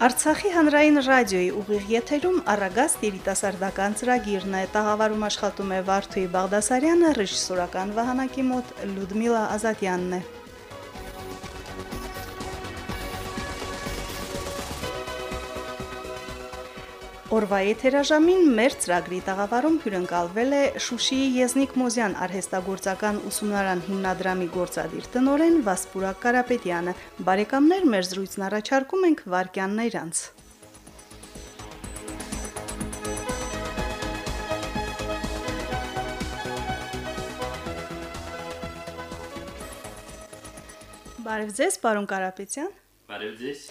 Արցախի հանրային ռադիոյի ուղիղ եթերում առագաստ երիտասարդական ծրագիրն է։ Տաղավարում աշխատում է Վարդուհի Բաղդասարյանը, ռեժիսորական վահանակի մոտ Լյուդմիլա Ազատյանն է։ Օրվա եթերաժամին մեր ծրագրի տաղավարում հյուրընկալվել է Շուշիի Եզնիկ Մոզյան արհեստագործական ուսումնարան հիմնադրամի գործադիր տնօրեն Վասպուրակ Կարապետյանը։ Բարեկամներ, մեր զրույցն առաջարկում ենք Վարքյաններ անց։ Բարև ձեզ, պարոն Կարապետյան։ Բարև ձեզ։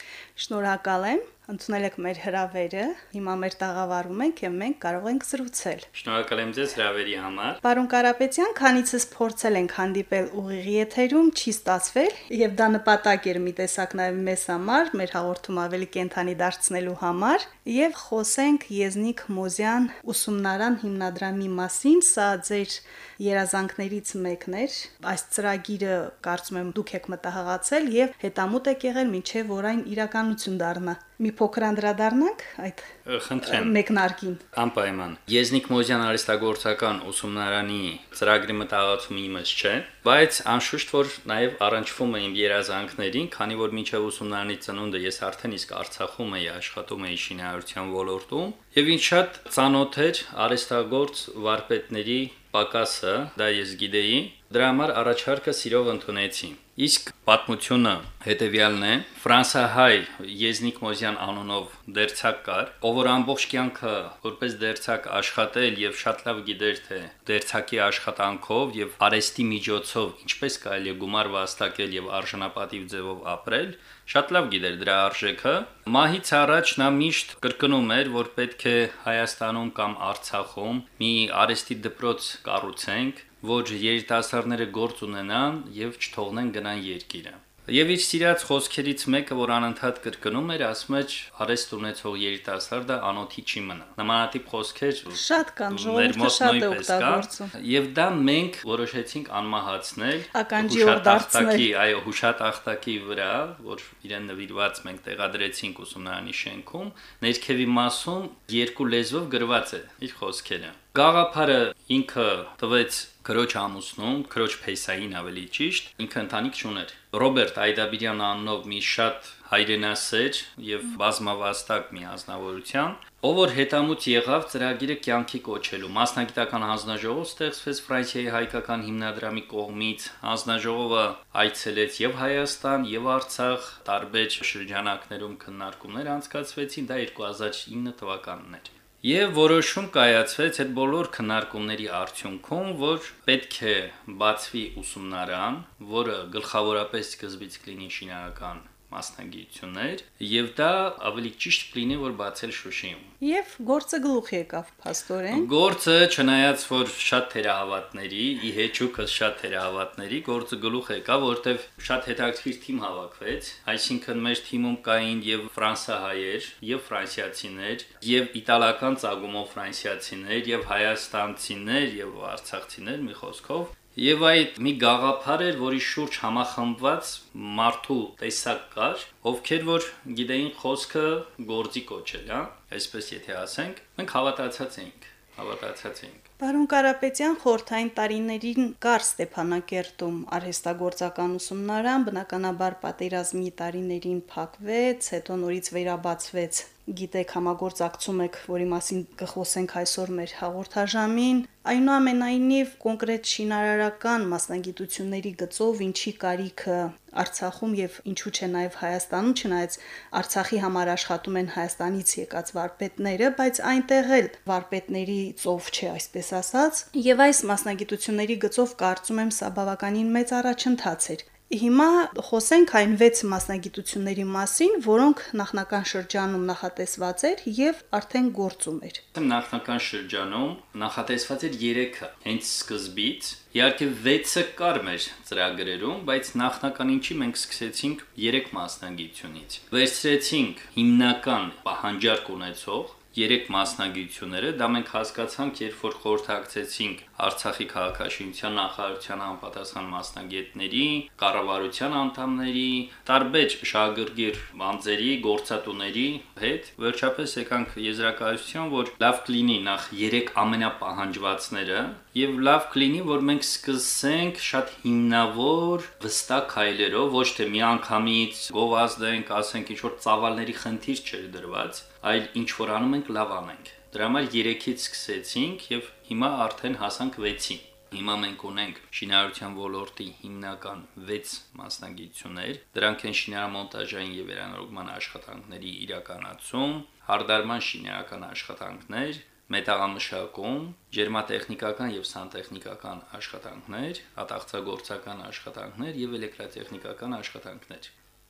Շնորհակալ եմ ընդունել եք մեր հրավերը։ Հիմա մեր տաղավարում ենք եւ մենք կարող ենք զրուցել։ Շնորհակալ եմ ձեզ հրավերի համար։ Պարոն Կարապետյան, քանիցս փորձել ենք հանդիպել ուղիղի եթերում, չի ստացվել եւ դա նպատակ էր մի տեսակ նաեւ մեզ համար, մեր հաղորդում ավելի կենթանի դարձնելու համար եւ խոսենք Եզնիկ Մոզյան ուսումնարան հիմնադրամի մասին, սա ձեր երազանքներից մեկն էր։ Այս ծրագիրը կարծում եմ դուք եք մտահղացել եւ հետամուտ եք եղել մինչեւ որ այն իրականություն դառնա մի փոքր անդրադառնանք այդ խնդրեմ մեկնարկին անպայման Եզնիկ Մոզյան արհեստագործական ուսումնարանի ծրագրի մտահղացումը իմս չէ բայց անշուշտ որ նաև առնչվում է իմ երազանքներին քանի որ մինչև ուսումնարանի ծնունդը ես արդեն իսկ Արցախում էի աշխատում էի շինարարության ոլորտում եւ ինձ շատ ծանոթ էր արհեստագործ վարպետների պակասը դա ես գիտեի դրա համար առաջարկը սիրով ընդունեցի Իսկ պատմությունը հետեւյալն է. Ֆրանսահայ Եզնիկ Մոզյան անունով դերցակ կար, ով որ ամբողջ կյանքը որպես դերցակ աշխատել եւ շատ լավ գիտեր թե դերցակի աշխատանքով եւ արեստի միջոցով ինչպես կարելի է գումար վաստակել եւ արժանապատիվ ձևով ապրել, շատ լավ գիտեր դրա արժեքը։ Մահից առաջ նա միշտ կրկնում էր, որ պետք է Հայաստանում կամ Արցախում մի արեստի դպրոց կառուցենք, որ երիտասարդները գործ ունենան եւ չթողնեն գնան երկիրը։ Եվ իր սիրած խոսքերից մեկը, որ անընդհատ կրկնում էր, ասում էր արեստ ունեցող երիտասարդը անոթի չի մնա։ Նմանատիպ խոսքեր շատ կան, ժողովուրդը շատ է օգտագործում։ Եվ դա մենք որոշեցինք անմահացնել հուշատախտակի, այո, հուշատախտակի վրա, որ իրեն նվիրված մենք տեղադրեցինք ուսումնարանի շենքում, ներքևի մասում երկու լեզվով գրված է իր խոսքերը։ Գաղափարը ինքը տվեց քրոջ ամուսնում, քրոջ փեսային ավելի ճիշտ, ինքը ընտանիք չուներ։ Ռոբերտ Այդաբիրյան անունով մի շատ հայրենասեր եւ բազմավաստակ մի ազնվորության, ով որ հետամուտ եղավ ծրագիրը կյանքի կոչելու։ Մասնագիտական հանձնաժողով ստեղծվեց Ֆրանսիայի հայկական հիմնադրամի կողմից։ Հանձնաժողովը այցելեց եւ Հայաստան, եւ Արցախ, տարբեր շրջանակներում քննարկումներ անցկացվեցին, դա 2009 թվականն էր։ Եվ որոշում կայացվեց այդ բոլոր քննարկումների արդյունքում, որ պետք է բացվի ուսումնարան, որը գլխավորապես սկզբից կլինի շինարական մասնագիտություններ եւ դա ավելի ճիշտ կլինի որ բացել Շուշիում։ Եվ գործը գլուխ եկավ փաստորեն։ Գործը չնայած որ շատ թերահավատների, ի հեճուկը շատ թերահավատների, գործը գլուխ եկավ, որտեվ շատ հետաքրքիր թիմ հավաքվեց, այսինքն մեր թիմում կային եւ ֆրանսահայեր, եւ ֆրանսիացիներ, եւ իտալական ծագումով ֆրանսիացիներ, եւ հայաստանցիներ, եւ արցախցիներ, մի խոսքով Եվ այդ մի գաղափար էր, որի շուրջ համախմբված մարդու տեսակ կար, ովքեր որ գիտեին խոսքը գործի կոչել, հա, այսպես եթե ասենք, մենք հավատացած էինք, հավատացած էինք։ Պարոն Կարապետյան խորթային տարիներին կար Ստեփանակերտում արհեստագործական ուսումնարան, բնականաբար պատերազմի տարիներին փակվեց, հետո նորից վերաբացվեց գիտեք համագործակցում եք, որի մասին կխոսենք այսօր մեր հաղորդաժամին, այնուամենայնիվ կոնկրետ շինարարական մասնագիտությունների գծով ինչի կարիքը Արցախում եւ ինչու՞ չէ նաեւ Հայաստանում, չնայած Արցախի համար աշխատում են Հայաստանից եկած վարպետները, բայց այնտեղ էլ վարպետների ծով չէ, այսպես ասած, եւ այս մասնագիտությունների գծով կարծում եմ սա բավականին մեծ առաջընթաց էր։ Հիմա խոսենք այն 6 մասնագիտությունների մասին, որոնք նախնական շրջանում նախատեսված էր եւ արդեն գործում էր։ Նախնական շրջանում նախատեսված էր 3-ը, հենց սկզբից Իհարկե 6-ը կար մեր ծրագրերում, բայց նախնական ինչի մենք սկսեցինք 3 մասնագիտությունից։ Վերցրեցինք հիմնական պահանջարկ ունեցող երեք մասնագիտությունները, դա մենք հասկացանք, երբ որ խորհրդակցեցինք Արցախի քաղաքաշինության նախարարության համապատասխան մասնագետների, կառավարության անդամների, տարբեր շահագրգիռ անձերի, գործատուների հետ, վերջապես եկանք եզրակացության, որ լավ կլինի նախ երեք ամենապահանջվածները եւ լավ կլինի, որ մենք սկսենք շատ հիմնավոր վստահ քայլերով, ոչ թե միանգամից գովազդենք, ասենք ինչ որ ծավալների խնդիր չէր դրված, այլ ինչ որ անում ենք լավ անենք։ Դրա համար 3-ից սկսեցինք եւ հիմա արդեն հասանք 6-ին։ Հիմա մենք ունենք շինարարության ոլորտի հիմնական 6 մասնագիտություններ։ Դրանք են շինարարմոնտաժային եւ վերանորոգման աշխատանքների իրականացում, հարդարման շինարարական աշխատանքներ, մետաղամշակում, ջերմատեխնիկական եւ սանտեխնիկական աշխատանքներ, ատաղծագործական աշխատանքներ եւ էլեկտրատեխնիկական աշխատանքներ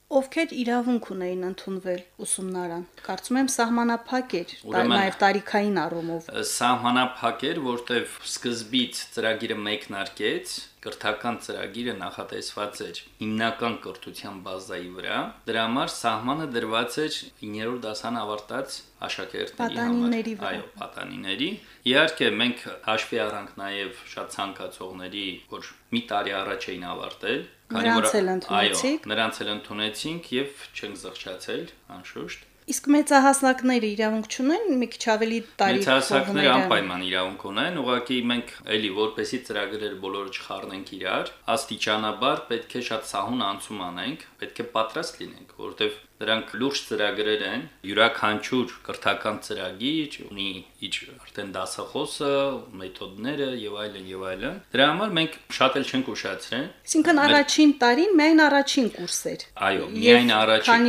ովքեր իրավունք ունեին ընդունվել ուսումնարան։ Կարծում եմ սահմանափակ էր, նաև տարիքային առումով։ Սահմանափակ էր, որտեվ սկզբից ծրագիրը մեկնարկեց, կրթական ծրագիրը նախատեսված էր հիմնական կրթության բազայի վրա։ Դրա համար սահմանը դրված էր 9-րդ դասան ավարտած աշակերտների համար։ Այո, պատանիների։ Իհարկե մենք հաշվի առանք նաև շատ ցանկացողների, որ մի տարի առաջ էին ավարտել, Քանի որ Այո, նրանց էլ ընդունեցինք եւ չենք զղջացել, անշուշտ։ Իսկ մեծահասակները իրավունք չունեն մի քիչ ավելի տարի Մեծահասակները անպայման իրավունք ունեն, ուղղակի մենք էլի որպեսի ծրագրերը բոլորը չխառնենք իրար, աստիճանաբար պետք է շատ սահուն անցում անենք, պետք է պատրաստ լինենք, որովհետև Դրանք լուրջ ծրագրեր են, յուրաքանչյուր կրթական ծրագիր ունի իր արդեն դասախոսը, մեթոդները եւ այլն եւ այլն։ Դրա համար մենք շատ էլ չենք ուշացրել։ Այսինքն առաջին տարին միայն առաջին կուրսեր։ Այո, միայն առաջին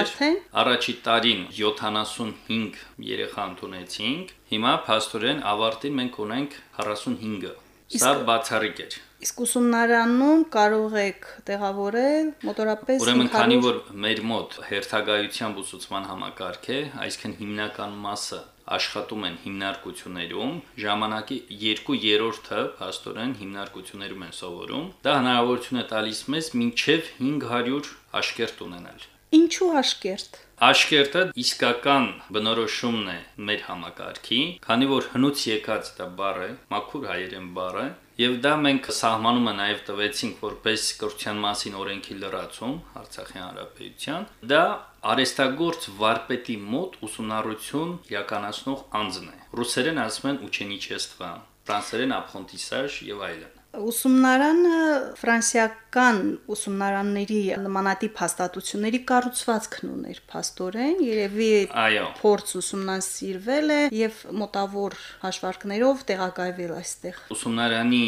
արդեն։ Առաջի տարին 75 երեխա ընդունեցինք, հիմա փաստորեն ավարտին մենք ունենք 45-ը։ Սա բացառիկ էր։ Իսկ ուսումնարանում կարող եք տեղավորել մոտորապես Ուրեմն քանի որ մեր մոտ հերթագայության ուսուցման համակարգ է, այսինքն հիմնական մասը աշխատում են հիմնարկություններում, ժամանակի 2/3-ը փաստորեն հիմնարկություններում են սովորում։ Դա հնարավորություն է տալիս մեզ մինչև 500 աշկերտ ունենալ։ Ինչու աշկերտ։ Աշկերտը իսկական բնորոշումն է մեր համակարգի, քանի որ հնուց եկած դա բառ է, մաքուր հայերեն բառ է, եւ դա մենք սահմանումը նաեւ տվեցինք որպես կրթության մասին օրենքի լրացում Արցախի հանրապետության, դա Արեստագործ վարպետի մոտ ուսումնառություն իրականացնող անձն է։ Ռուսերեն ասում են «ուչենիչեստվա», ֆրանսերեն «ապխոնտիսաժ» եւ այլն։ Ուսումնարանը ֆրանսիական ուսումնարանների նմանատիպ հաստատությունների կառուցվածքն ուներ փաստորեն երևի Այո. փորձ ուսումնասիրվել է եւ մոտավոր հաշվարկներով տեղակայվել այստեղ Ուսումնարանի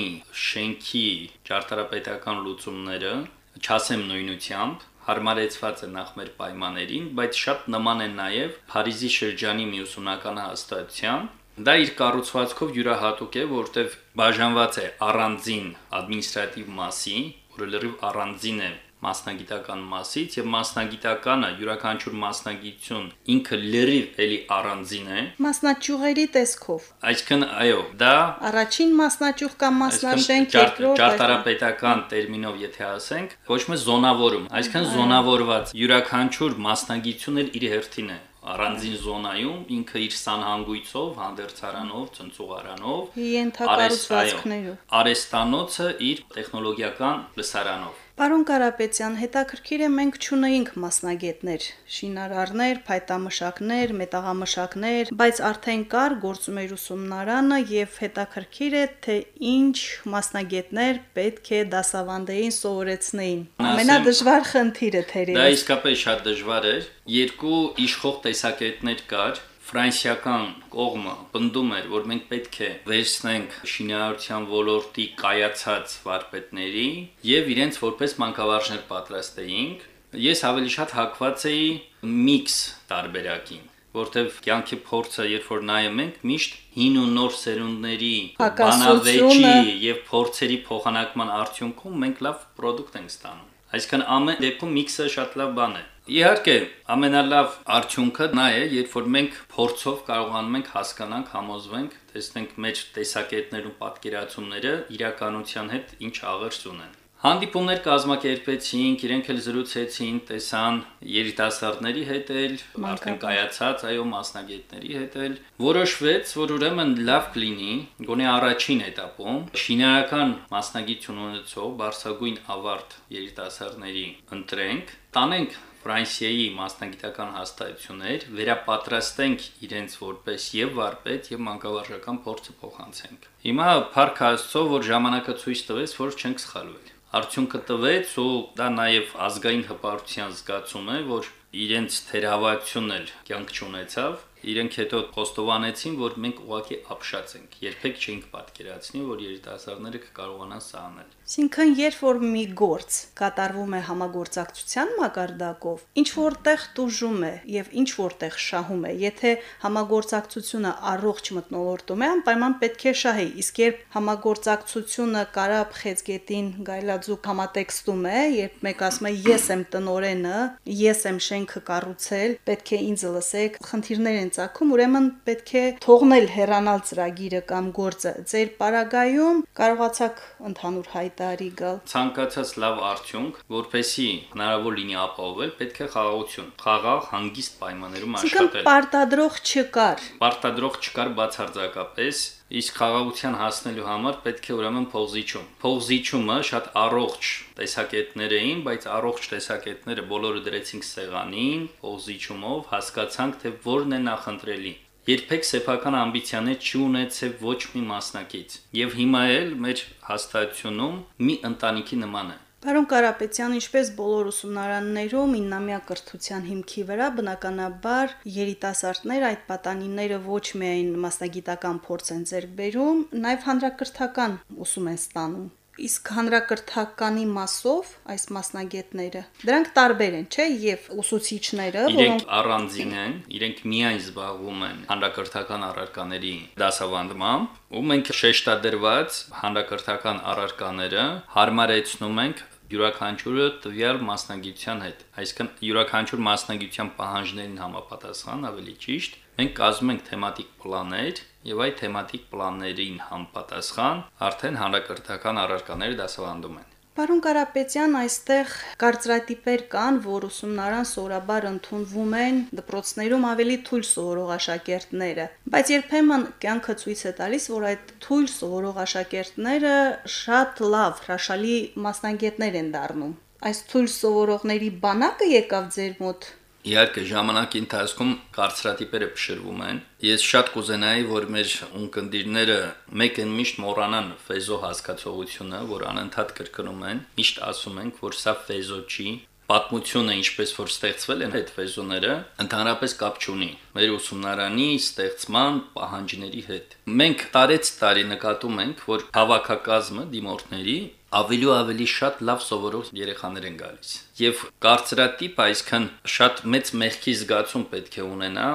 շենքի ճարտարապետական լուծումները չասեմ նույնությամբ հարմարեցված է նախ մեր պայմաններին, բայց շատ նման են նաև Փարիզի շրջանի մի ուսումնական հաստատության, Դա իր կառուցվածքով յուրահատուկ է, որտեղ բաժանված է առանձին ադմինիստրատիվ մասի, որը լրիվ առանձին է մասնագիտական մասից եւ մասնագիտականը յուրաքանչյուր մասնագիտություն ինքը լրիվ էլի առանձին է մասնաճյուղերի տեսքով այսինքն այո դա առաջին մասնաճյուղ կամ մասնաշենք երկրորդ ճարտարապետական տերմինով եթե ասենք ոչ մի զոնավորում այսինքն զոնավորված յուրաքանչյուր մասնագիտություն էլ իր հերթին է առանձին զոնայում ինքը իր սանհանգույցով, հանդերձարանով, ցնցուղարանով, ենթակառուցվածքներով, արեստանոցը իր տեխնոլոգիական լսարանով Պարոն Կարապետյան, հետաքրքիր է մենք ճունեինք մասնագետներ, շինարարներ, փայտամշակներ, մետաղամշակներ, բայց արդեն կար գործում էր ուսումնարանը եւ հետաքրքիր է թե ինչ մասնագետներ պետք է դասավանդեին սովորեցնեին։ Ամենադժվար խնդիրը թերևս։ Դա իսկապես շատ դժվար էր։ Երկու իշխող տեսակետներ կար ֆրանսիական կողմը պնդում էր, որ մենք պետք է վերցնենք շինարարության ոլորտի կայացած վարպետների եւ իրենց որպես մանկավարժներ պատրաստեինք։ Ես ավելի շատ հակված էի միքս տարբերակին որտեվ կյանքի փորձը երբ որ նայում ենք միշտ հին ու նոր սերունդների բանավեճի եւ փորձերի փոխանակման արդյունքում մենք լավ ապրանք ենք ստանում այսինքն ամեն դեպքում միքսը շատ լավ բան է Իհարկե, ամենալավ արդյունքը նա է, երբ որ մենք փորձով կարողանում ենք հասկանանք, համոզվենք, տեսնենք մեջ տեսակետներում պատկերացումները իրականության հետ ինչ աղերս ունեն։ Հանդիպումներ կազմակերպեցինք, իրենք էլ զրուցեցին, տեսան երիտասարդների հետ էլ, արդեն կայացած այո մասնագետների հետ էլ։ Որոշվեց, որ ուրեմն լավ կլինի, գոնե առաջին этаպում շինարական մասնագիտություն ունեցող բարձրագույն ավարտ երիտասարդների ընտրենք, տանենք Ֆրանսիայի մասնագիտական հաստատություններ վերապատրաստենք իրենց որպես եւ վարպետ եւ մանկավարժական փորձը փոխանցենք։ Հիմա Փարք Աստծո, որ ժամանակը ցույց տվեց, որ չենք սխալվել։ Արդյունքը տվեց ու դա նաեւ ազգային հպարտության զգացում է, որ իրենց թերավայությունն էլ կյանք չունեցավ իրենք հետո խոստովանեցին, որ մենք ուղակի ապշած ենք։ Երբեք չենք պատկերացնի, որ երիտասարդները կկարողանան սա անել։ Այսինքն, երբ որ մի գործ կատարվում է համագործակցության մակարդակով, ինչ որտեղ տուժում է եւ ինչ որտեղ շահում է, եթե համագործակցությունը առողջ մտնոլորտում է, անպայման պետք է շահի։ Իսկ երբ համագործակցությունը կարապ խեցգետին գայլաձուկ համատեքստում է, երբ մեկ ասում է ես եմ տնորենը, ես եմ շենքը կառուցել, պետք է ինձ լսեք, խնդիրներ են ծագում, ուրեմն պետք է թողնել հեռանալ ծրագիրը կամ գործը։ Ձեր պարագայում կարողացաք ընդհանուր հայտարարի գալ։ Ցանկացած լավ արդյունք, որպեսի հնարավոր լինի ապահովել, պետք է խաղաղություն, խաղաղ հանգիստ պայմաններում աշխատել։ Պարտադրող չկար։ Պարտադրող չկար բացարձակապես իսկ խաղաղության հասնելու համար պետք է ուրեմն փողզիչում։ Փողզիչումը շատ առողջ տեսակետներ էին, բայց առողջ տեսակետները բոլորը դրեցինք սեղանին, փողզիչումով հասկացանք, թե որն է նախընտրելի երբեք սեփական ամբիցիաներ չունեցավ ոչ մի մասնակից եւ հիմա էլ մեր հաստատությունում մի ընտանիքի նման է Պարոն Կարապետյան, ինչպես բոլոր ուսումնարաններում 9-ամյա կրթության հիմքի վրա բնականաբար երիտասարդներ այդ պատանիները ոչ միայն մասնագիտական փորձ են ձեռք բերում, նաև հանրակրթական ուսում են ստանում իսկ հանրակրթականի մասով այս մասնագետները դրանք տարբեր են, չէ, եւ ուսուցիչները, որոնք առանձին են, իրենք միայն զբաղվում են հանրակրթական առարկաների դասավանդմամբ, ու մենք շեշտադրված հանրակրթական առարկաները հարմարեցնում ենք յուրաքանչյուրը տվյալ մասնագիտության հետ։ Այսինքն յուրաքանչյուր մասնագիտության պահանջներին համապատասխան, ավելի ճիշտ, մենք կազմում ենք թեմատիկ պլաններ եւ այդ թեմատիկ պլաններին համապատասխան արդեն հանրակրթական առարկաները դասավանդում են։ Պարոն Կարապետյան, այստեղ կարծրատիպեր կան, որ ուսումնարան սորաբար ընդունվում են դպրոցներում ավելի թույլ սովորող աշակերտները, բայց երբեմն կյանքը ցույց է տալիս, որ այդ թույլ սովորող աշակերտները շատ լավ, հրաշալի մասնագետներ են դառնում։ Այս թույլ սովորողների բանակը եկավ ձեր մոտ Իհարկե ժամանակի ընթացքում կարծրատիպերը փշրվում են։ Ես շատ կուզենայի, որ մեր ունկնդիրները մեկն միշտ մոռանան ֆեզո հասկացողությունը, որ անընդհատ կրկնում են, միշտ ասում ենք, որ սա ֆեզո չի, պատմությունը ինչպես որ ստեղծվել են այդ ֆեզոները, ընդհանրապես կապ չունի մեր ուսումնարանի ստեղծման պահանջների հետ։ Մենք տարեց տարի նկատում ենք, որ հավաքակազմը դիմորդների ավելի ու ավելի շատ լավ սովորող երեխաներ են գալիս։ Եվ կարծրատիպ, այսքան շատ մեծ մեղքի զգացում պետք է ունենա,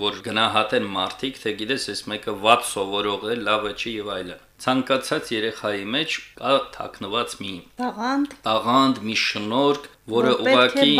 որ գնահատեն մարդիկ, թե գիտես, այս մեկը ված սովորող է, լավը չի եւ այլն։ Ցանկացած երեխայի մեջ կա թաքնված մի տաղանդ, տաղանդ, մի շնորհք, որը ուղակի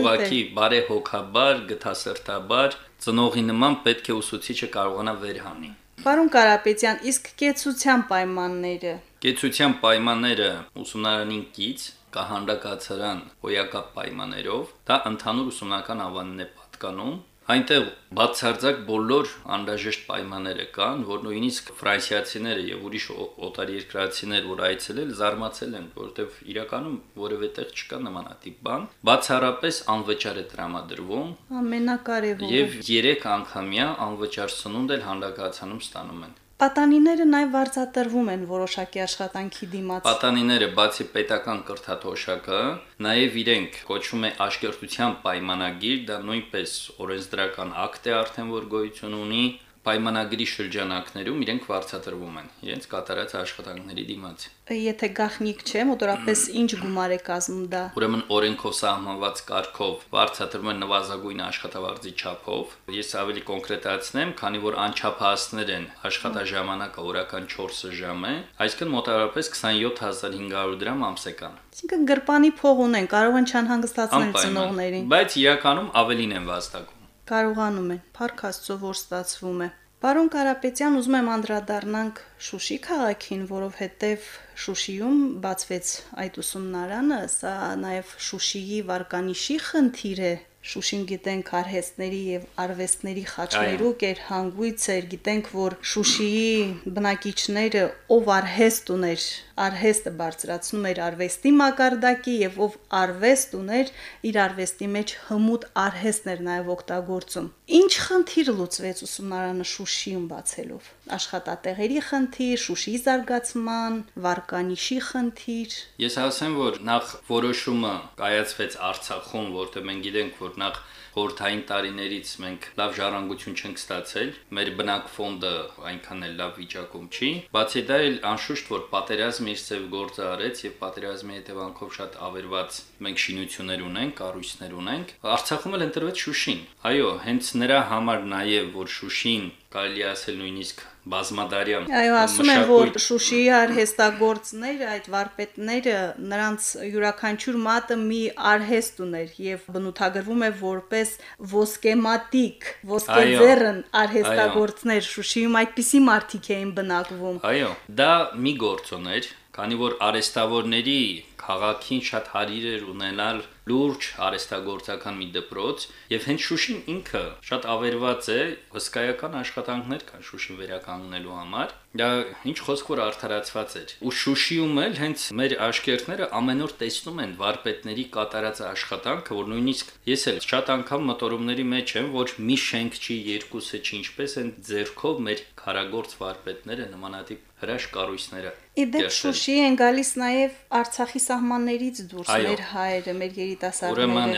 ուղակի բարեհոգաբար, գթասրտաբար ծնողի նման պետք է ուսուցիչը կարողանա վերհանի։ Պարոն Կարապետյան, իսկ կեցության պայմանները Կեցության պայմանները ուսումնարանին կից կահանդակացարան հոյակապ պայմաններով դա ընդհանուր ուսումնական ավանն է պատկանում Այնտեղ բացարձակ բոլոր անհրաժեշտ պայմանները կան, որ նույնիսկ ֆրանսիացիները եւ ուրիշ օտարերկրացիներ, որ այցելել, զարմացել են, որովհետեւ իրականում որևէ տեղ չկա նմանատիպ բան։ Բացառապես անվճար է տրամադրվում։ Ամենակարևորը։ Եվ 3 անգամյա անվճար սնունդ էլ հանդակացանում ստանում են։ Պատանիները նաև վարձատրվում են որոշակի աշխատանքի դիմաց։ Պատանիները բացի պետական կրթաթոշակը, նաև իրենք կոչվում է աշկերտության պայմանագիր, դա նույնպես օրենսդրական ակտ է արդեն որ գոյություն ունի, պայմանագրի շրջանակներում իրենք վարձատրվում են իրենց կատարած աշխատանքների դիմաց։ Եթե գախնիկ չէ, մոտորապես ինչ գումար է կազմում դա։ Ուրեմն օրենքով սահմանված կարգով վարձատրվում են նվազագույն աշխատավարձի չափով։ Ես ավելի կոնկրետացնեմ, քանի որ անչափահասներ են աշխատաժամանակը օրական 4 ժամ է, այսինքն մոտավորապես 27500 դրամ ամսեկան։ Այսինքն գրպանի փող ունեն, կարող են չանհանգստացնել ծնողներին։ Բայց իրականում ավելին են վաստակում կարողանում են։ Փառք Աստծո, որ ստացվում է։ Պարոն Կարապետյան, ուզում եմ անդրադառնանք Շուշի քաղաքին, որովհետև Շուշիում բացվեց այդ ուսումնարանը, սա նաև Շուշիի վարկանիշի խնդիր է Շուշին գիտենք արհեստների եւ արվեստների խաչներու կեր հանգույց էր գիտենք որ Շուշիի բնակիչները ով արհեստ ուներ արհեստը բարձրացնում էր արվեստի մակարդակի եւ ով արվեստ ուներ իր արվեստի մեջ հմուտ արհեստն էր նաեւ օգտագործում ինչ խնդիր լուծվեց ուսումնարանը Շուշիում բացելով աշխատատեղերի խնդիր Շուշիի զարգացման վարկանիշի խնդիր ես ասեմ որ նախ որոշումը կայացվեց Արցախում որտեղ մենք գիտենք որ նախ խորթային տարիներից մենք լավ ժառանգություն չենք ստացել, մեր բնակ ֆոնդը այնքան էլ լավ վիճակում չի։ Բացի դա էլ անշուշտ որ պատերազմը իր ծև գործը արեց եւ պատերազմի հետևանքով շատ ավերված մենք շինություններ ունենք, կառույցներ ունենք։ Արցախում էլ ընտրվեց Շուշին։ Այո, հենց նրա համար նաեւ որ Շուշին կարելի ասել նույնիսկ բազմադարյան Այո, ասում են, որ Շուշիի արհեստագործները, այդ վարպետները, նրանց յուրաքանչյուր մատը մի արհեստ ուներ եւ բնութագրվում է որպես ոսկեմատիկ, ոսկեձեռն արհեստագործներ Շուշիում այդպիսի մարդիկ էին բնակվում։ Այո, դա մի գործոն էր, քանի որ արեստավորների քաղաքին շատ հարիր էր ունենալ լուրջ արեստագործական մի դպրոց եւ հենց Շուշին ինքը շատ ավերված է հսկայական աշխատանքներ կան Շուշին վերականգնելու համար դա ինչ խոսք որ արդարացված էր ու Շուշիում էլ հենց մեր աշկերտները ամեն օր տեսնում են վարպետների կատարած աշխատանքը որ նույնիսկ ես էլ շատ անգամ մտորումների մեջ եմ որ մի շենք չի երկուսը չի ինչպես են ձերքով մեր քարագործ վարպետները նմանատիպ հրաշ կառույցները Իդեպ Շուշի են գալիս նաև Արցախի սահմաններից դուրս մեր հայերը, մեր երիտասարդները։ Ուրեմն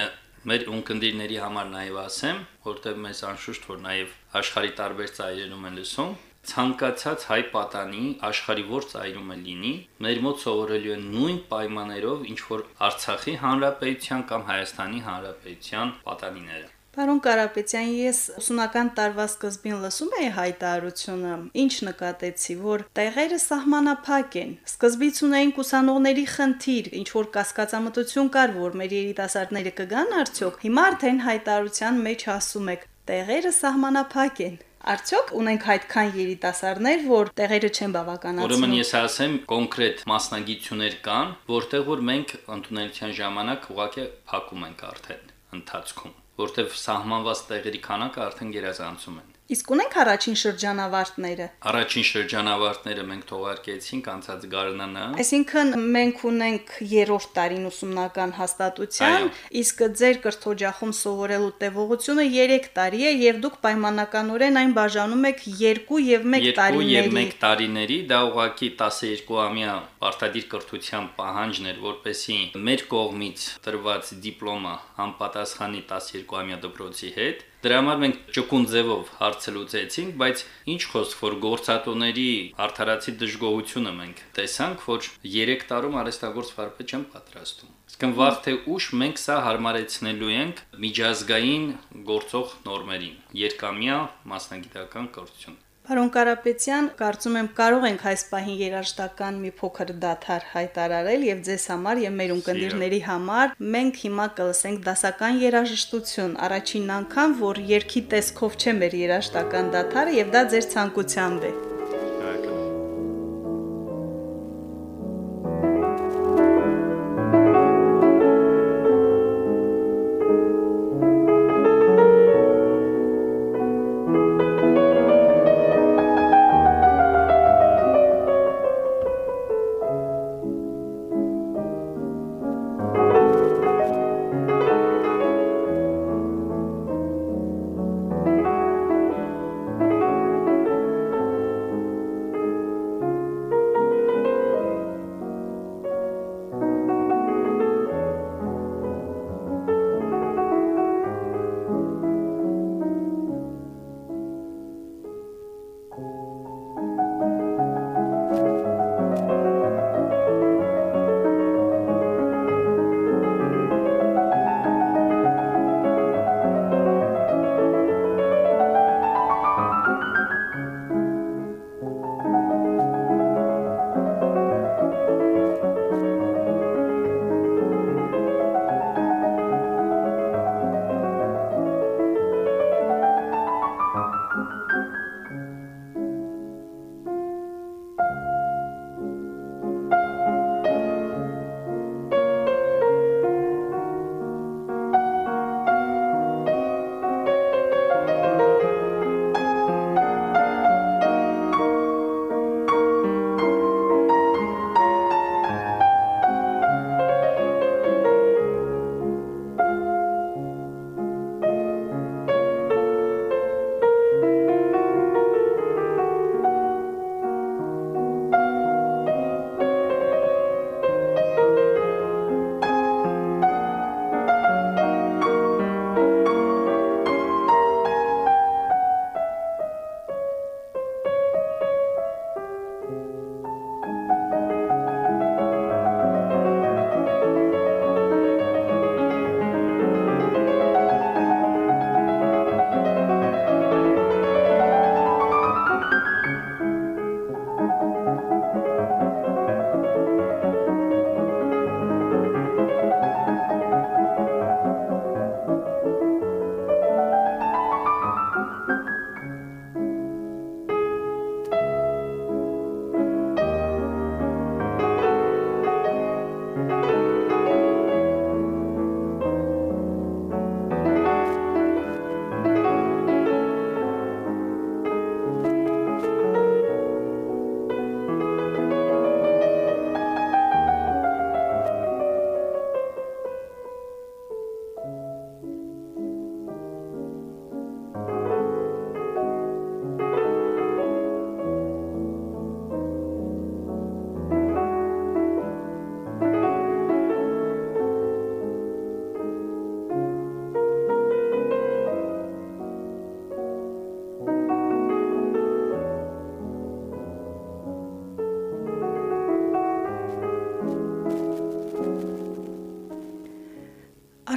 մեր ունկնդիրների համար նաև ասեմ, որտեղ մեզ անշուշտ որ նաև աշխարհի տարբեր ծայրերում են լսում, ցանկացած հայ պատանի աշխարի որ ծայրում է լինի, մեր մոտ սովորելու են նույն պայմաններով, ինչ որ Արցախի հանրապետության կամ Հայաստանի հանրապետության պատանիները։ Պարոն Կարապետյան, ես ուսումնական տարվա սկզբին լսում էի հայտարարությունը, ինչ նկատեցի, որ տեղերը սահմանափակ են։ Սկզբից ունեին ուսանողների խնդիր, ինչ որ կասկածամտություն կար, որ մեր երիտասարդները կգան արդյոք։ Հիմա արդեն հայտարարության մեջ ասում եք, տեղերը սահմանափակ են։ Արդյոք ունենք այդքան երիտասարդներ, որ տեղերը չեն բավականացնում։ Ուրեմն ես ասեմ, կոնկրետ մասնագիտություններ կան, որտեղ որ մենք ընդունելության ժամանակ ուղղակի փակում ենք արդեն ընթացքում որտեվ սահմանված տեղերի քանակը արդեն գերազանցում են։ Իսկ ունենք առաջին շրջանավարտները։ Առաջին շրջանավարտները մենք թողարկեցինք անցած գարնանը։ Այսինքն մենք ունենք երրորդ տարին ուսումնական հաստատության, իսկ ձեր կրթօջախում սովորելու տևողությունը 3 տարի է եւ դուք պայմանականորեն այն բաժանում եք 2 եւ 1 տարիների։ 2 եւ 1 տարիների, դա ուղղակի 12-ամյա պարտադիր կրթության պահանջն էր, որպեսի մեր կողմից տրված դիպլոմը համապատասխանի 12-ամյա դպրոցի հետ Դրա համար մենք ճկուն ձևով հարցը լուծեցինք, բայց ինչ խոսք, որ գործատոների արդարացի դժգոհությունը մենք տեսանք, որ 3 տարում արեստագործ վարպետ չեն պատրաստում։ Իսկն վաղ թե ուշ մենք սա հարմարեցնելու ենք միջազգային գործող նորմերին, երկամյա մասնագիտական կրթություն։ Պարոն Կարապետյան, կարծում եմ կարող ենք այս պահին երաժշտական մի փոքր դաթար հայտարարել եւ ձեզ համար եւ մեր ունկնդիրների համար. Մենք հիմա կլսենք դասական երաժշտություն առաջին անգամ որ երկի տեսքով չէ մեր երաժշտական դաթարը եւ դա ձեր ցանկությամբ է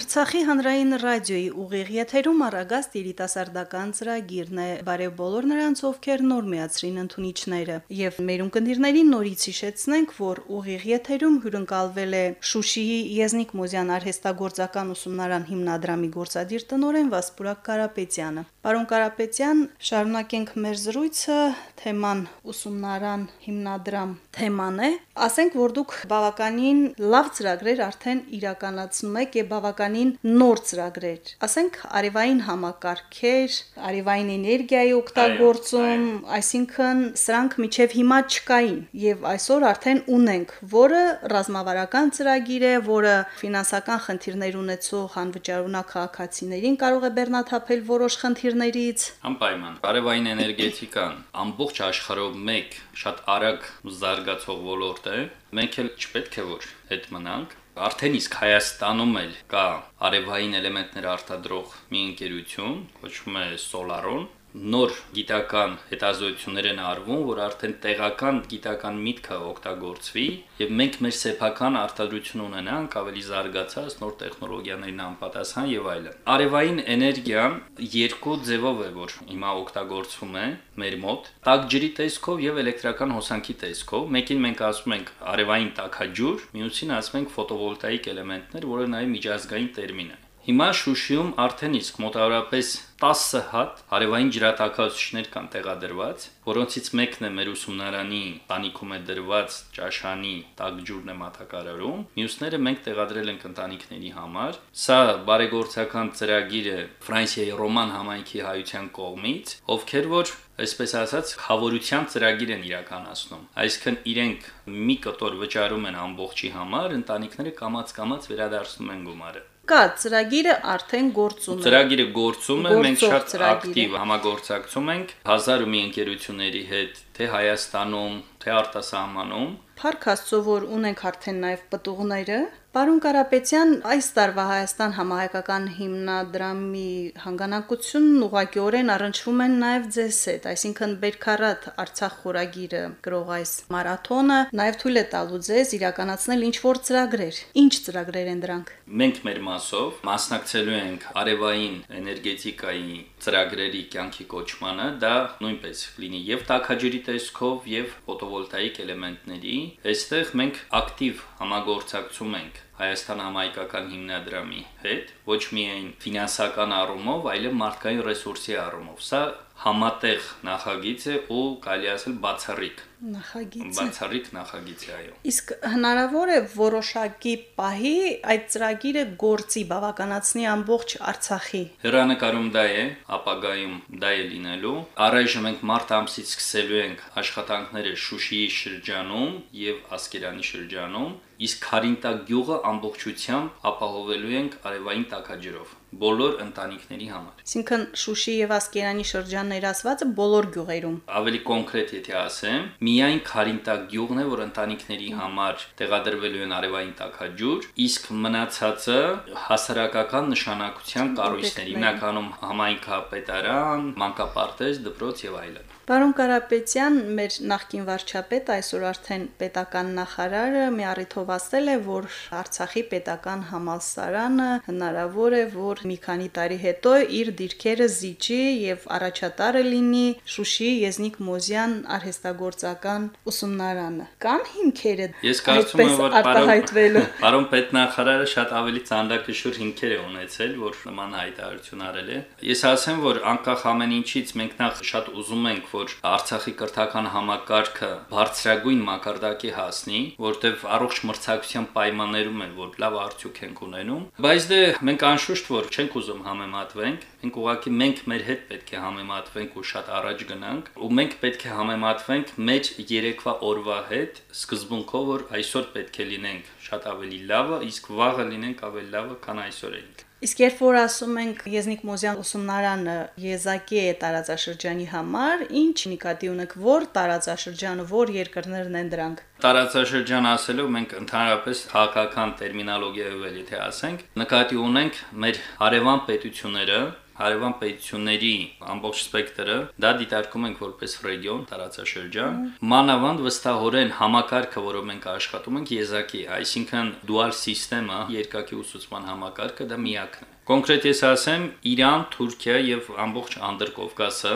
Արցախի հանրային ռադիոյի ուղիղ եթերում առագաստ երիտասարդական ծրագիրն է բարև բոլոր նրանց ովքեր նոր միացրին ընդունիչները եւ մեր ունկնդիրներին նորից հիշեցնենք որ ուղիղ եթերում հյուրընկալվել է Շուշիի Եզնիկ Մոզյան արհեստագործական ուսումնարան հիմնադրամի գործադիր տնօրեն Վասպուրակ Կարապետյանը Պարոն Կարապետյան շարունակենք մեր զրույցը թեման ուսումնարան հիմնադրամ թեման է ասենք որ դուք բավականին լավ ծրագրեր արդեն իրականացնում եք եւ բավական բավականին նոր ծրագրեր։ Ասենք արևային համակարգեր, արևային էներգիայի օգտագործում, այսինքն սրանք միջև հիմա չկային եւ այսօր արդեն ունենք, որը ռազմավարական ծրագիր է, որը ֆինանսական խնդիրներ ունեցող հանվճարունակ քաղաքացիներին կարող է բեռնաթափել որոշ խնդիրներից։ Անպայման։ Արևային էներգետիկան ամբողջ աշխարհով մեկ շատ արագ զարգացող ոլորտ է։ Մենք էլ չպետք է որ հետ մնանք Արդեն իսկ Հայաստանում էլ կա արևային էլեմենտներ արտադրող մի ընկերություն, կոչվում է Solaron, նոր գիտական հետազոտություններ են արվում, որ արդեն տեղական գիտական միտքը օգտագործվի եւ մենք մեր սեփական արտադրություն ունենանք ավելի զարգացած նոր տեխնոլոգիաներին անպատասխան եւ այլն։ Արևային էներգիան երկու ձևով է, որ հիմա օգտագործվում է մեր մոտ՝ տաք ջրի տեսքով եւ էլեկտրական հոսանքի տեսքով։ Մեկին մենք ասում ենք արևային տաքաջուր, մյուսին ասում ենք ֆոտովոլտաիկ էլեմենտներ, որը նաեւ միջազգային տերմին է։ Հիմա Շուշիում արդեն իսկ մոտավորապես 10 հատ հարևային ջրատակացուցիչներ կան տեղադրված, որոնցից մեկն է մեր ուսումնարանի տանիքում է դրված ճաշանի տակջուրն է մատակարարում, մյուսները մենք տեղադրել ենք ընտանիքների համար։ Սա բարեգործական ծրագիր է Ֆրանսիայի Ռոման համայնքի հայության կողմից, ովքեր որ այսպես ասած խավորության ծրագիր են իրականացնում։ Այսինքն իրենք մի կտոր վճարում են ամբողջի համար, ընտանիքները կամած-կամած վերադարձնում են գումարը կա ծրագիրը արդեն գործում է։ Ծրագիրը գործում է, մենք շատ ակտիվ համագործակցում ենք հազար ու մի ընկերությունների հետ, թե Հայաստանում, թե արտասահմանում։ Փառք Աստծո, որ ունենք արդեն նաև պտուղները, Պարոն Կարապետյան, այս տարվա Հայաստան համահայկական հիմնադրամի հանգանակությունն ուղղակիորեն առնչվում են նաև ձեզ հետ, այսինքն Բերքարատ Արցախ խորագիրը գրող այս մարաթոնը նաև թույլ է տալու ձեզ իրականացնել ինչ որ ծրագրեր։ Ինչ ծրագրեր են դրանք։ Մենք մեր մասով մասնակցելու ենք արևային էներգետիկայի ծրագրերի կյանքի կոչմանը, դա նույնպես լինի եւ տաքաջրի տեսքով եւ ֆոտովոլտաիկ էլեմենտների։ Այստեղ մենք ակտիվ համագործակցում ենք Հայաստան համայնքական հիմնադրամի հետ, ոչ միայն ֆինանսական առումով, այլև մարդկային ռեսուրսի առումով։ Սա համատեղ նախագիծ է ու կարելի ասել բացառիկ նախագիծ բացառիկ նախագիծ է այո իսկ հնարավոր է որոշակի պահի այդ ծրագիրը գործի բավականացնի ամբողջ Արցախի հերանեկարում դա է ապագայում դա է լինելու առայժմ մենք մարտ ամսից սկսելու ենք աշխատանքները Շուշիի շրջանում եւ Ասկերանի շրջանում իսկ Խարինտա գյուղը ամբողջությամբ ապահովելու ենք արևային տակաջրով բոլոր ընտանիքների համար։ Այսինքն Շուշի եւ Ասկերանի շրջաններ ասվածը բոլոր գյուղերում։ Ավելի կոնկրետ եթե ասեմ, միայն Խարինտա գյուղն է, որ ընտանիքների համար տեղադրվելու են արևային տակաջուր, իսկ մնացածը հասարակական նշանակության կառույցներ, հիմնականում համայնքապետարան, մանկապարտեզ, դպրոց եւ այլն։ Պարոն Կարապետյան, մեր նախկին վարչապետ, այսօր արդեն պետական նախարարը մի առիթով ասել է, որ Արցախի պետական համալսարանը հնարավոր է, որ մի քանի տարի հետո իր դիրքերը զիջի եւ առաջատարը լինի Շուշի Եզնիկ Մոզյան արհեստագործական ուսումնարանը։ Կան հիմքերը Ես կարծում եմ, որ պարոն պարոն պետնախարարը շատ ավելի ցանդակշուր հիմքեր է ունեցել, որ նման հայտարարություն արել է։ Ես ասեմ, որ անկախ ամեն ինչից մենք նախ շատ ուզում ենք, որ Արցախի կրթական համակարգը բարձրագույն մակարդակի հասնի, որտեղ առողջ մրցակցության պայմաններում են, որ լավ արդյունք ենք ունենում, բայց դե մենք անշուշտ որ չենք ուզում համեմատվենք, մենք ուղղակի մենք մեր հետ պետք է համեմատվենք ու շատ առաջ գնանք, ու մենք պետք է համեմատվենք մեր երեկվա օրվա հետ, սկզբունքով որ այսօր պետք է լինենք շատ ավելի լավը, իսկ վաղը լինենք ավելի լավը, քան այսօր ենք։ Իսկ երբ որ ասում ենք Եզնիկ Մոզյան ուսումնարանը եզակի է տարածաշրջանի համար, ինչ նկատի ունեք, որ տարածաշրջանը, որ երկրներն են դրանք։ Տարածաշրջան ասելով մենք ընդհանրապես քաղաքական տերմինոլոգիայով էլ եթե ասենք, նկատի ունենք մեր հարևան պետությունները, հարևան պետությունների ամբողջ սպեկտրը, դա դիտարկում ենք որպես ռեգիոն, տարածաշրջան, մանավանդ վստահորեն համակարգը, որով մենք աշխատում ենք, եզակի, այսինքն dual system-ը, երկակի ուսուցման համակարգը դա միակն է։ Կոնկրետ ես ասեմ, Իրան, Թուրքիա եւ ամբողջ Անդրկովկասը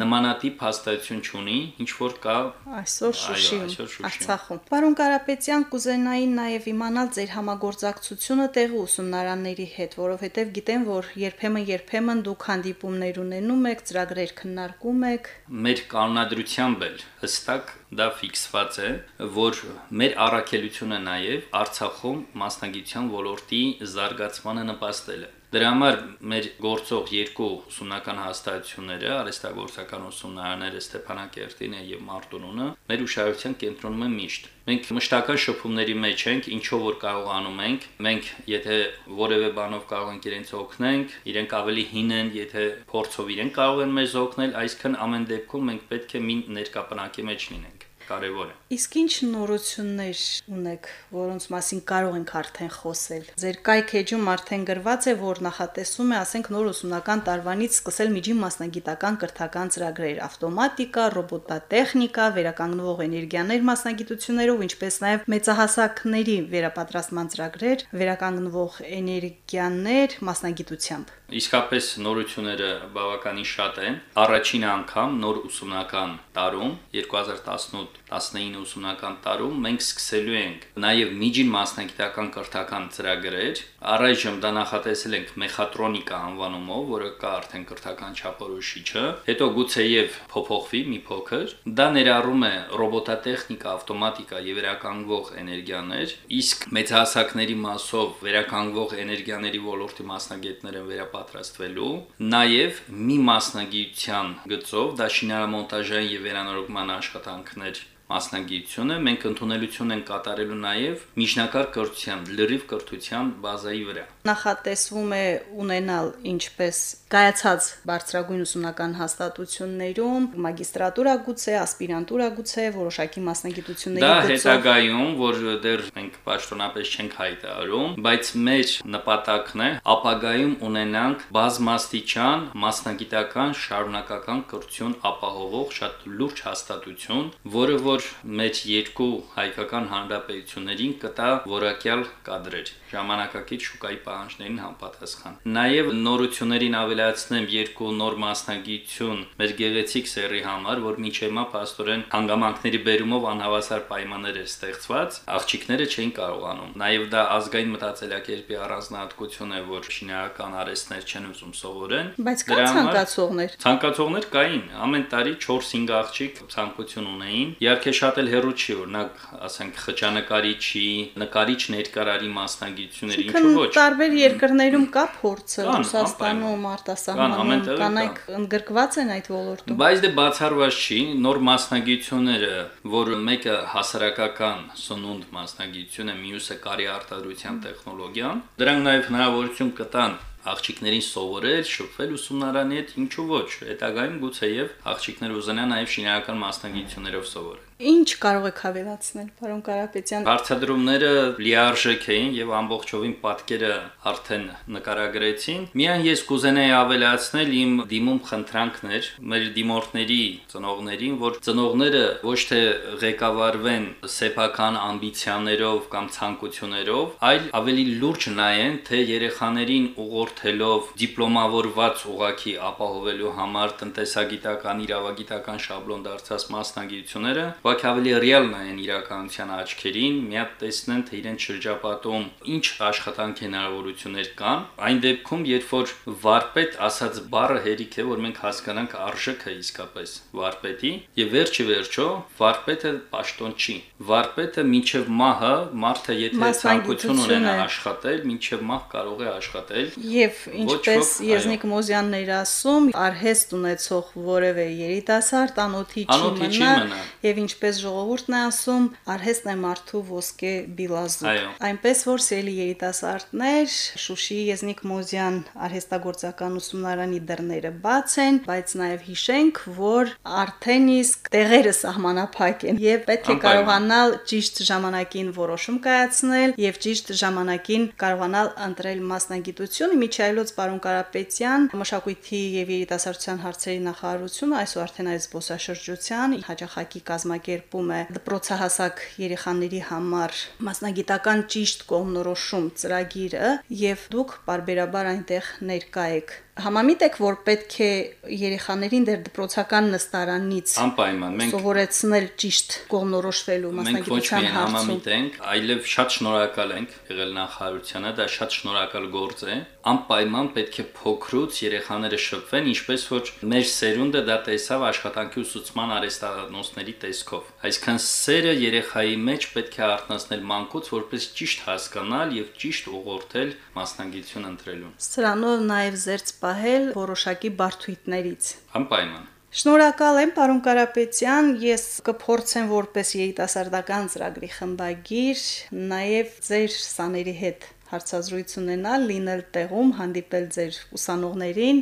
նմանատիպ հաստատություն ունի, ինչ որ կա այսօր Շուշիում, Արցախում։ Պարոն Կարապետյան, կուզենայի նաև իմանալ ձեր համագործակցությունը տեղի ուսումնարանների հետ, որովհետև գիտեմ, որ երբեմն-երբեմն դուք հանդիպումներ ունենում եք, ծրագրեր քննարկում եք։ Մեր կանոնադրությամբ էլ հստակ դա ֆիքսված է, որ մեր առաքելությունը նաև Արցախում մասնագիտության ոլորտի զարգացմանը նպաստել է։ Դրա համար մեր գործող երկու ուսումնական հաստատությունները, արհեստագործական ուսումնարանները Ստեփանակերտին եւ Մարտունունը, մեր ուշադրության կենտրոնում են միշտ։ Մենք մշտական շփումների մեջ ենք, ինչով որ կարողանում ենք։ Մենք եթե որևէ բանով կարող ենք իրենց օգնենք, իրենք ավելի հին են, եթե փորձով իրենք կարող են մեզ օգնել, այսքան ամեն դեպքում մենք պետք է մի ներկապնակի մեջ լինենք կարևոր է։ Իսկ ինչ նորություններ ունեք, որոնց մասին կարող ենք արդեն խոսել։ Ձեր կայք էջում արդեն գրված է, որ նախատեսում է, ասենք, նոր ուսումնական տարվանից սկսել միջին մասնագիտական կրթական ծրագրեր՝ ավտոմատիկա, ռոբոտատեխնիկա, վերականգնվող էներգիաներ մասնագիտություններով, ինչպես նաև մեծահասակների վերապատրաստման ծրագրեր, վերականգնվող էներգիաներ մասնագիտությամբ։ Իսկապես նորությունները բավականին շատ են։ Առաջին անգամ նոր ուսումնական տարում 2018-19 ուսումնական տարում մենք սկսելու ենք նաև միջին մասնագիտական կրթական ծրագրեր։ Առայժմ դա նախատեսել ենք մեխատրոնիկա անվանումով, որը կա արդեն կրթական չափորոշիչը։ Հետո գուցեև փոփոխվի մի փոքր։ Դա ներառում է ռոբոտատեխնիկա, ավտոմատիկա եւ վերականգնվող էներգիաներ, իսկ մեծահասակների մասով վերականգնվող էներգիաների ոլորտի մասնագետները վերապ պատրաստվելու, նաև մի մասնագիտության գծով դաշինարամոնտաժային եւ վերանորոգման աշխատանքներ մասնագիտությունը մենք ընդունելություն ենք կատարելու նաև միջնակարգ կրթության, լրիվ կրթության բազայի վրա։ Նախատեսվում է ունենալ ինչպես կայացած բարձրագույն ուսումնական հաստատություններում մագիստրատուրա գուցե, ասպիրանտուրա գուցե, որոշակի մասնագիտությունների գծով։ Դա հետագայում, որ դեռ մենք պաշտոնապես չենք հայտարարում, բայց մեր նպատակն է ապագայում ունենանք բազմաստիճան մասնագիտական շարունակական կրթություն ապահովող շատ լուրջ հաստատություն, որը որ մեր երկու հայկական հանրապետություններին կտա որակյալ կադրեր ժամանակակից շուկայի պահանջներին համապատասխան։ Նաև նորություններին ավելացնեմ երկու նոր մասնագիտություն մեր գեղեցիկ սերի համար, որ միջև հիմա աստորեն հանգամանքների բերումով անհավասար պայմաններ էր ստեղծված, աղջիկները չէին կարողանում։ Նաև դա ազգային մտածելակերպի առանձնահատկություն է, որ շինարական արհեստներ չեն ուզում սովորեն։ Բայց կա ցանկացողներ։ Ցանկացողներ կային։ Ամեն տարի 4-5 աղջիկ ցանկություն ունեին։ Իհարկե շատ էլ հերո չի, օրինակ, ասենք խճանկարիչի, նկարիչ ներկարարի մասնագիտություններ ինչու ոչ։ Տարբեր երկրներում կա փորձը, Ռուսաստանում, արտասահմանում, կանայք ընդգրկված են այդ ոլորտում։ Բայց դե բացառված չի, նոր մասնագիտությունները, որ մեկը հասարակական սնունդ մասնագիտություն է, մյուսը կարի արտադրության տեխնոլոգիան, դրանք նաև հնարավորություն կտան աղջիկներին սովորել, շփվել ուսումնարանի հետ, ինչու ոչ։ Հետագայում գուցեև աղջիկներ ուզենան նաև շինարական մասնագիտություններով սովորել։ Ինչ կարող եք հավելացնել, պարոն Կարապետյան։ Հարցադրումները լիարժեք էին եւ ամբողջովին պատկերը արդեն նկարագրեցին։ Միայն ես կուզենայի ավելացնել իմ դիմում խնդրանքներ մեր դիմորդների ծնողներին, որ ծնողները ոչ թե ղեկավարվեն սեփական ամբիցիաներով կամ ցանկություններով, այլ ավելի լուրջ նայեն, թե երեխաներին ուղղորդելով դիպլոմավորված ուղակի ապահովելու համար տնտեսագիտական, իրավագիտական շաբլոն դարձած մասնագիտությունները ուղղակի ավելի ռեալ նայեն իրականության աչքերին, միատ տեսնեն, թե իրենց շրջապատում ինչ աշխատանքի հնարավորություններ կան։ Այն դեպքում, երբ որ վարպետ ասած բառը հերիք է, որ մենք հասկանանք արժեքը իսկապես վարպետի, եւ վերջի վերջո վարպետը պաշտոն չի։ Վարպետը մինչև մահը մարդը եթե ցանկություն ունենա աշխատել, մինչև մահ կարող է աշխատել։ Եվ ինչպես Եզնիկ Մոզյանն էր ասում, արհեստ ունեցող որևէ երիտասարդ անոթի չի մնա, եւ ինչ ինչպես ժողովուրդն է ասում, արհեստն է մարդու ոսկե բիլազուկ։ Այնպես որ սիրելի երիտասարդներ, Շուշի Եզնիկ Մոզյան արհեստագործական ուսումնարանի դռները բաց են, բայց նաև հիշենք, որ արդեն իսկ տեղերը սահմանափակ են եւ պետք է կարողանալ ճիշտ ժամանակին որոշում կայացնել եւ ճիշտ ժամանակին կարողանալ ընտրել մասնագիտությունը։ Միչայլոց պարոն Կարապետյան, մշակույթի եւ երիտասարդության հարցերի նախարարությունը այսօր արդեն այս զբոսաշրջության հաջախակի կազմակերպում է դպրոցահասակ երեխաների համար մասնագիտական ճիշտ կողմնորոշում ծրագիրը եւ դուք բարբերաբար այնտեղ ներկա եք համամիտ եք, որ պետք է երեխաներին դեր դպրոցական նստարանից անպայման մենք սովորեցնել ճիշտ կողմնորոշվելու մասնագիտության հարցում։ Մենք ոչ միայն համամիտ ենք, այլև շատ շնորհակալ ենք եղել նախարարությանը, դա շատ շնորհակալ գործ է։ Անպայման պետք է փոքրուց երեխաները շփվեն, ինչպես որ մեր սերունդը դա տեսավ աշխատանքի ուսուցման արեստանոցների տեսքով։ Այսինքն սերը երեխայի մեջ պետք է արտնասնել մանկուց, որպես ճիշտ հասկանալ եւ ճիշտ ուղղորդել մասնագիտություն ընտրելուն։ Սրանով նաեւ զերծ պահել որոշակի բարթույթներից։ Անպայման։ Շնորհակալ եմ, պարոն Կարապետյան, ես կփորձեմ որպես երիտասարդական ծրագրի խմբագիր նաև ձեր սաների հետ հարցազրույց ունենալ, լինել տեղում, հանդիպել ձեր ուսանողներին,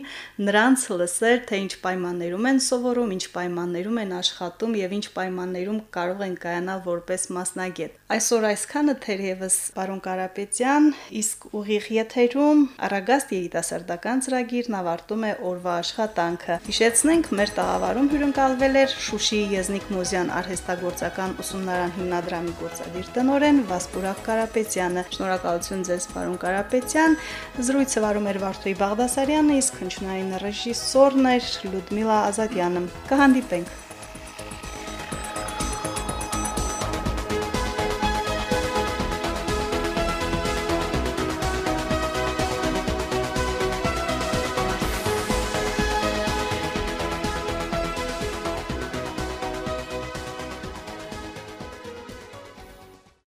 նրանց լսել, թե ինչ պայմաններում են սովորում, ինչ պայմաններում են աշխատում եւ ինչ պայմաններում կարող են կայանալ որպես մասնագետ։ Այսօր այսքանը թերևս պարոն Կարապետյան, իսկ ուղիղ եթերում Արագաստ երիտասարդական ծրագիրն ավարտում է օրվա աշխատանքը։ Հիշեցնենք, մեր տաղավարում հյուրընկալվել էր Շուշիի Եզնիկ Մոզյան արհեստագործական ուսումնարան հիմնադրամի գործադիր տնօրեն Վասպուրակ Կարապետյանը։ Շնորհակալություն ձեզ ձեզ, պարոն Կարապետյան։ Զրույցը վարում էր Վարդուհի Բաղդասարյանը, իսկ հնչյունային ռեժիսորն էր Լյուդմիլա Ազատյանը։ Կհանդիպենք